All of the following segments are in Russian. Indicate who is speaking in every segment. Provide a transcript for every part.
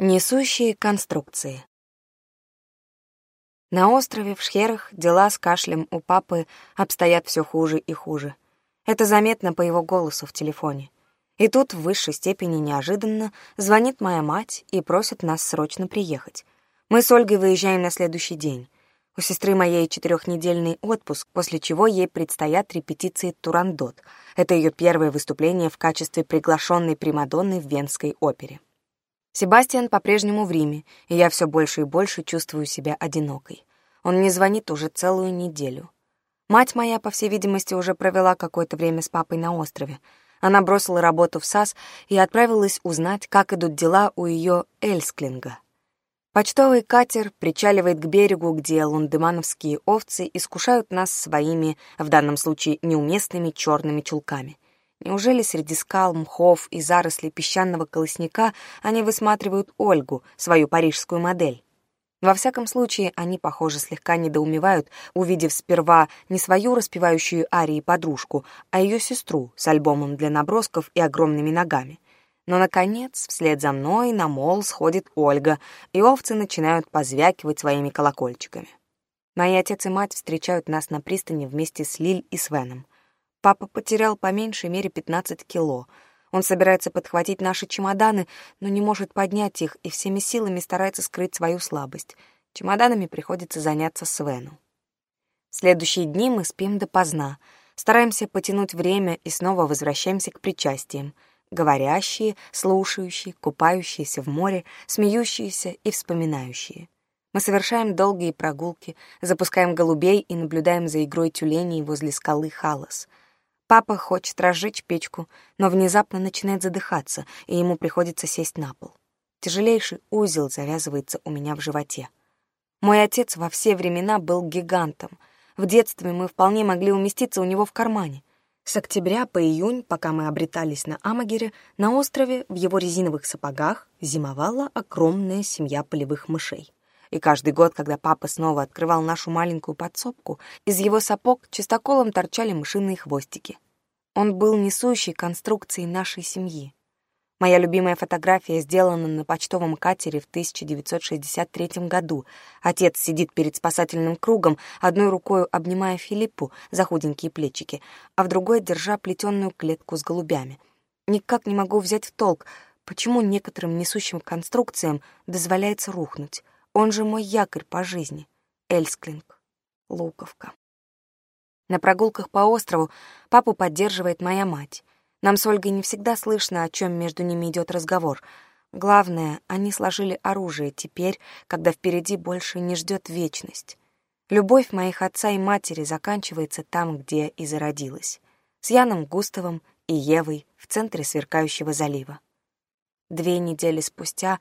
Speaker 1: Несущие конструкции. На острове в Шхерах дела с кашлем у папы обстоят все хуже и хуже. Это заметно по его голосу в телефоне. И тут в высшей степени неожиданно звонит моя мать и просит нас срочно приехать. Мы с Ольгой выезжаем на следующий день. У сестры моей четырехнедельный отпуск, после чего ей предстоят репетиции «Турандот». Это ее первое выступление в качестве приглашенной Примадонны в Венской опере. Себастьян по-прежнему в Риме, и я все больше и больше чувствую себя одинокой. Он не звонит уже целую неделю. Мать моя, по всей видимости, уже провела какое-то время с папой на острове. Она бросила работу в САС и отправилась узнать, как идут дела у ее Эльсклинга. Почтовый катер причаливает к берегу, где лундемановские овцы искушают нас своими, в данном случае неуместными, черными чулками — Неужели среди скал, мхов и зарослей песчаного колосника они высматривают Ольгу, свою парижскую модель? Во всяком случае, они, похоже, слегка недоумевают, увидев сперва не свою распевающую Арии подружку, а ее сестру с альбомом для набросков и огромными ногами. Но, наконец, вслед за мной на мол сходит Ольга, и овцы начинают позвякивать своими колокольчиками. Мои отец и мать встречают нас на пристани вместе с Лиль и Свеном — Папа потерял по меньшей мере 15 кило. Он собирается подхватить наши чемоданы, но не может поднять их и всеми силами старается скрыть свою слабость. Чемоданами приходится заняться Свену. В следующие дни мы спим допоздна, стараемся потянуть время и снова возвращаемся к причастиям. Говорящие, слушающие, купающиеся в море, смеющиеся и вспоминающие. Мы совершаем долгие прогулки, запускаем голубей и наблюдаем за игрой тюленей возле скалы Халас — Папа хочет разжечь печку, но внезапно начинает задыхаться, и ему приходится сесть на пол. Тяжелейший узел завязывается у меня в животе. Мой отец во все времена был гигантом. В детстве мы вполне могли уместиться у него в кармане. С октября по июнь, пока мы обретались на Амагере, на острове в его резиновых сапогах зимовала огромная семья полевых мышей. И каждый год, когда папа снова открывал нашу маленькую подсобку, из его сапог чистоколом торчали мышиные хвостики. Он был несущей конструкцией нашей семьи. Моя любимая фотография сделана на почтовом катере в 1963 году. Отец сидит перед спасательным кругом, одной рукой обнимая Филиппу за худенькие плечики, а в другой держа плетеную клетку с голубями. Никак не могу взять в толк, почему некоторым несущим конструкциям дозволяется рухнуть. Он же мой якорь по жизни. Эльсклинг. Луковка. На прогулках по острову папу поддерживает моя мать. Нам с Ольгой не всегда слышно, о чем между ними идет разговор. Главное, они сложили оружие теперь, когда впереди больше не ждет вечность. Любовь моих отца и матери заканчивается там, где и зародилась. С Яном Густовым и Евой в центре сверкающего залива. Две недели спустя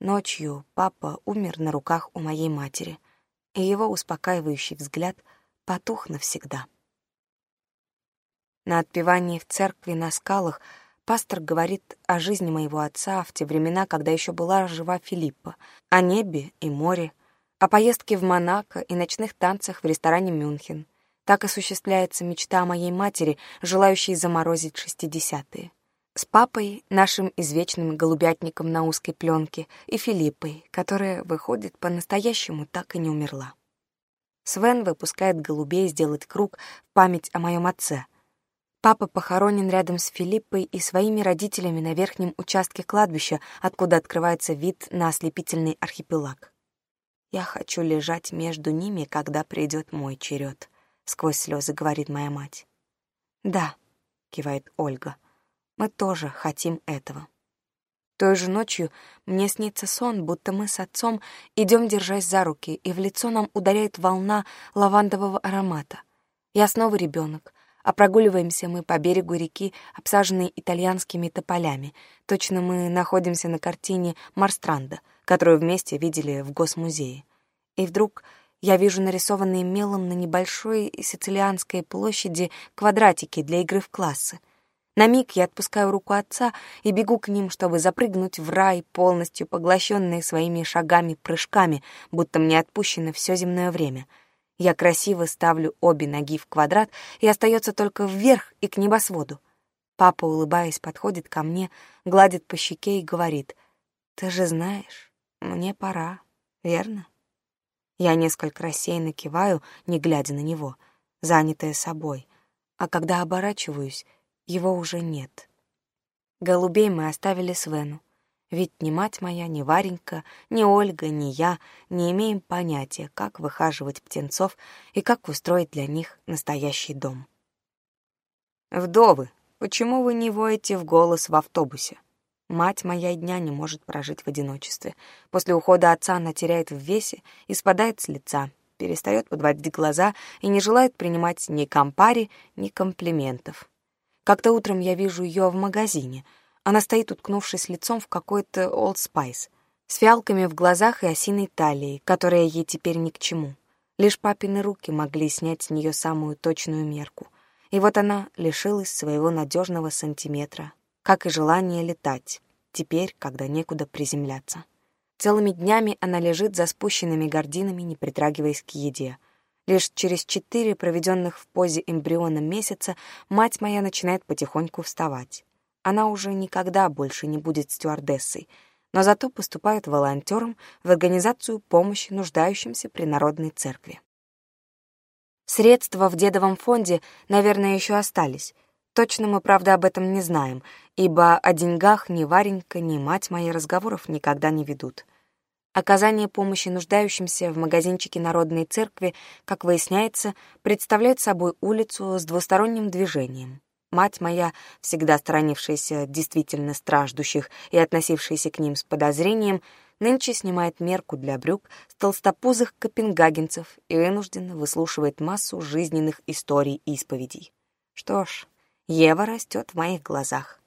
Speaker 1: Ночью папа умер на руках у моей матери, и его успокаивающий взгляд потух навсегда. На отпевании в церкви на скалах пастор говорит о жизни моего отца в те времена, когда еще была жива Филиппа, о небе и море, о поездке в Монако и ночных танцах в ресторане «Мюнхен». Так осуществляется мечта моей матери, желающей заморозить шестидесятые с папой, нашим извечным голубятником на узкой пленке, и Филиппой, которая, выходит, по-настоящему так и не умерла. Свен выпускает голубей сделать круг в память о моем отце. Папа похоронен рядом с Филиппой и своими родителями на верхнем участке кладбища, откуда открывается вид на ослепительный архипелаг. «Я хочу лежать между ними, когда придет мой черед», — сквозь слезы говорит моя мать. «Да», — кивает Ольга, — мы тоже хотим этого. Той же ночью мне снится сон, будто мы с отцом идем держась за руки, и в лицо нам ударяет волна лавандового аромата. Я снова ребенок, а прогуливаемся мы по берегу реки, обсаженной итальянскими тополями. Точно мы находимся на картине Марстранда, которую вместе видели в Госмузее. И вдруг я вижу нарисованные мелом на небольшой сицилианской площади квадратики для игры в классы — на миг я отпускаю руку отца и бегу к ним, чтобы запрыгнуть в рай, полностью поглощенные своими шагами-прыжками, будто мне отпущено все земное время. Я красиво ставлю обе ноги в квадрат, и остается только вверх и к небосводу. Папа, улыбаясь, подходит ко мне, гладит по щеке и говорит, «Ты же знаешь, мне пора, верно?» Я несколько рассеянно киваю, не глядя на него, занятая собой. А когда оборачиваюсь, его уже нет. Голубей мы оставили Свену, ведь ни мать моя, ни Варенька, ни Ольга, ни я не имеем понятия, как выхаживать птенцов и как устроить для них настоящий дом. «Вдовы, почему вы не воете в голос в автобусе?» Мать моя дня не может прожить в одиночестве. После ухода отца она теряет в весе и спадает с лица, перестает подводить глаза и не желает принимать ни компари, ни комплиментов. Как-то утром я вижу ее в магазине. Она стоит, уткнувшись лицом в какой-то Old Spice, с фиалками в глазах и осиной талией, которая ей теперь ни к чему. Лишь папины руки могли снять с нее самую точную мерку. И вот она лишилась своего надежного сантиметра, как и желание летать, теперь, когда некуда приземляться. Целыми днями она лежит за спущенными гординами, не притрагиваясь к еде — Лишь через четыре проведенных в позе эмбриона месяца мать моя начинает потихоньку вставать. Она уже никогда больше не будет стюардессой, но зато поступает волонтером в организацию помощи нуждающимся при Народной Церкви. Средства в дедовом фонде, наверное, еще остались. Точно мы, правда, об этом не знаем, ибо о деньгах ни Варенька, ни мать моей разговоров никогда не ведут. Оказание помощи нуждающимся в магазинчике Народной Церкви, как выясняется, представляет собой улицу с двусторонним движением. Мать моя, всегда сторонившаяся действительно страждущих и относившаяся к ним с подозрением, нынче снимает мерку для брюк с толстопузых копенгагенцев и вынужденно выслушивает массу жизненных историй и исповедей. Что ж, Ева растет в моих глазах.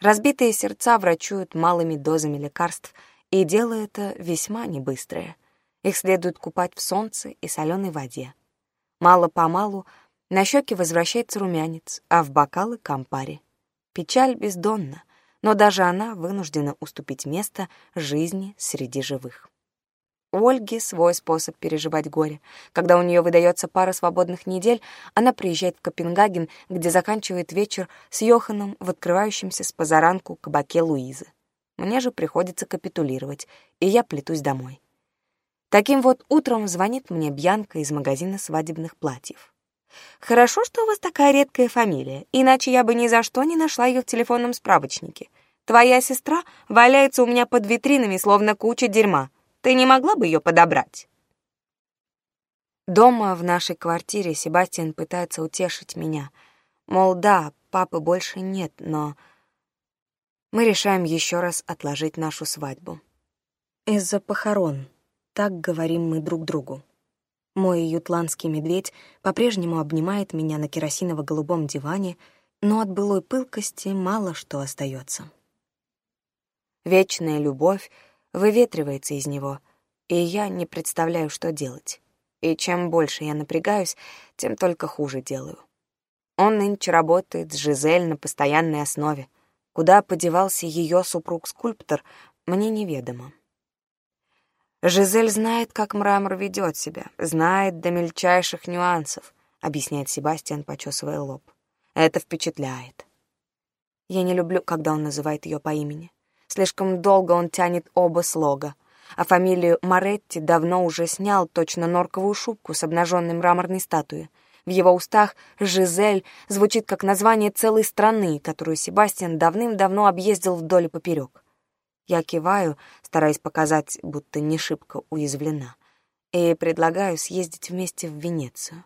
Speaker 1: Разбитые сердца врачуют малыми дозами лекарств — и дело это весьма небыстрое. Их следует купать в солнце и соленой воде. Мало-помалу на щеки возвращается румянец, а в бокалы — кампари. Печаль бездонна, но даже она вынуждена уступить место жизни среди живых. У Ольги свой способ переживать горе. Когда у нее выдается пара свободных недель, она приезжает в Копенгаген, где заканчивает вечер с Йоханом в открывающемся с позаранку кабаке Луизы. Мне же приходится капитулировать, и я плетусь домой. Таким вот утром звонит мне Бьянка из магазина свадебных платьев. «Хорошо, что у вас такая редкая фамилия, иначе я бы ни за что не нашла ее в телефонном справочнике. Твоя сестра валяется у меня под витринами, словно куча дерьма. Ты не могла бы ее подобрать?» Дома, в нашей квартире, Себастьян пытается утешить меня. Мол, да, папы больше нет, но мы решаем еще раз отложить нашу свадьбу. Из-за похорон. Так говорим мы друг другу. Мой ютландский медведь по-прежнему обнимает меня на керосиново-голубом диване, но от былой пылкости мало что остается. Вечная любовь выветривается из него, и я не представляю, что делать. И чем больше я напрягаюсь, тем только хуже делаю. Он нынче работает с Жизель на постоянной основе — Куда подевался ее супруг-скульптор, мне неведомо. Жизель знает, как мрамор ведет себя, знает до мельчайших нюансов, объясняет Себастьян, почесывая лоб. Это впечатляет. Я не люблю, когда он называет ее по имени. Слишком долго он тянет оба слога, а фамилию Маретти давно уже снял точно норковую шубку с обнаженной мраморной статуей. — в его устах «Жизель» звучит как название целой страны, которую Себастьян давным-давно объездил вдоль и поперек. Я киваю, стараясь показать, будто не шибко уязвлена, и предлагаю съездить вместе в Венецию.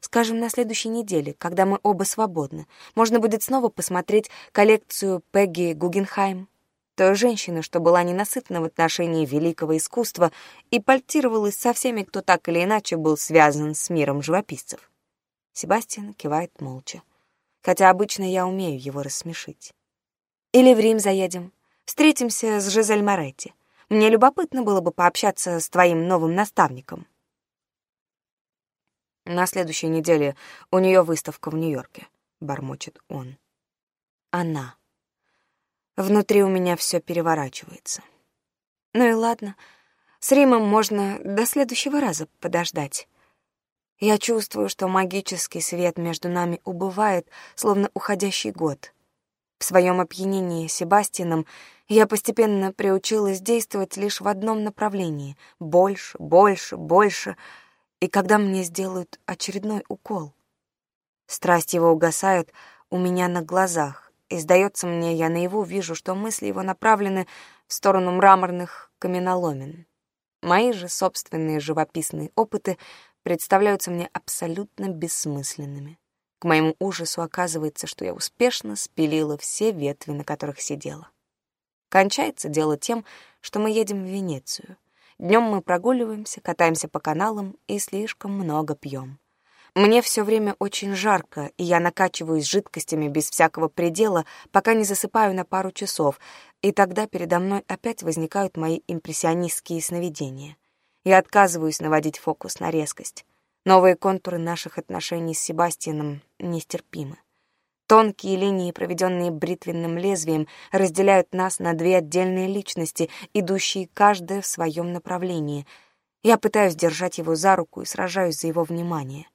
Speaker 1: Скажем, на следующей неделе, когда мы оба свободны, можно будет снова посмотреть коллекцию Пегги Гугенхайм той женщина, что была ненасытна в отношении великого искусства и пальтировалась со всеми, кто так или иначе был связан с миром живописцев. Себастьян кивает молча, хотя обычно я умею его рассмешить. Или в Рим заедем, встретимся с Жизель Моретти. Мне любопытно было бы пообщаться с твоим новым наставником. На следующей неделе у нее выставка в Нью-Йорке, бормочет он. Она. Внутри у меня все переворачивается. Ну и ладно, с Римом можно до следующего раза подождать. Я чувствую, что магический свет между нами убывает, словно уходящий год. В своем опьянении Себастином я постепенно приучилась действовать лишь в одном направлении — больше, больше, больше, и когда мне сделают очередной укол. Страсть его угасает у меня на глазах, и сдается мне, я наяву вижу, что мысли его направлены в сторону мраморных каменоломен. Мои же собственные живописные опыты представляются мне абсолютно бессмысленными. К моему ужасу оказывается, что я успешно спилила все ветви, на которых сидела. Кончается дело тем, что мы едем в Венецию. Днем мы прогуливаемся, катаемся по каналам и слишком много пьем. Мне все время очень жарко, и я накачиваюсь жидкостями без всякого предела, пока не засыпаю на пару часов, и тогда передо мной опять возникают мои импрессионистские сновидения. Я отказываюсь наводить фокус на резкость. Новые контуры наших отношений с Себастьяном нестерпимы. Тонкие линии, проведенные бритвенным лезвием, разделяют нас на две отдельные личности, идущие каждая в своем направлении. Я пытаюсь держать его за руку и сражаюсь за его внимание.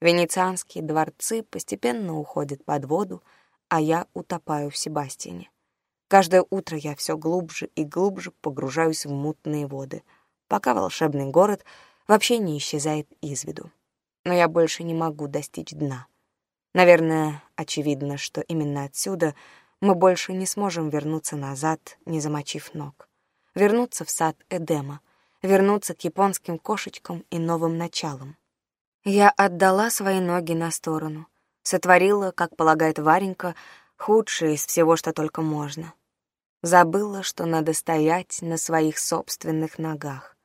Speaker 1: Венецианские дворцы постепенно уходят под воду, а я утопаю в Себастьяне. Каждое утро я все глубже и глубже погружаюсь в мутные воды, пока волшебный город вообще не исчезает из виду. Но я больше не могу достичь дна. Наверное, очевидно, что именно отсюда мы больше не сможем вернуться назад, не замочив ног. Вернуться в сад Эдема, вернуться к японским кошечкам и новым началам. Я отдала свои ноги на сторону, сотворила, как полагает Варенька, худшее из всего, что только можно. Забыла, что надо стоять на своих собственных ногах.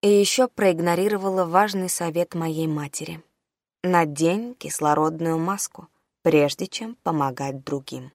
Speaker 1: И еще проигнорировала важный совет моей матери. Надень кислородную маску, прежде чем помогать другим.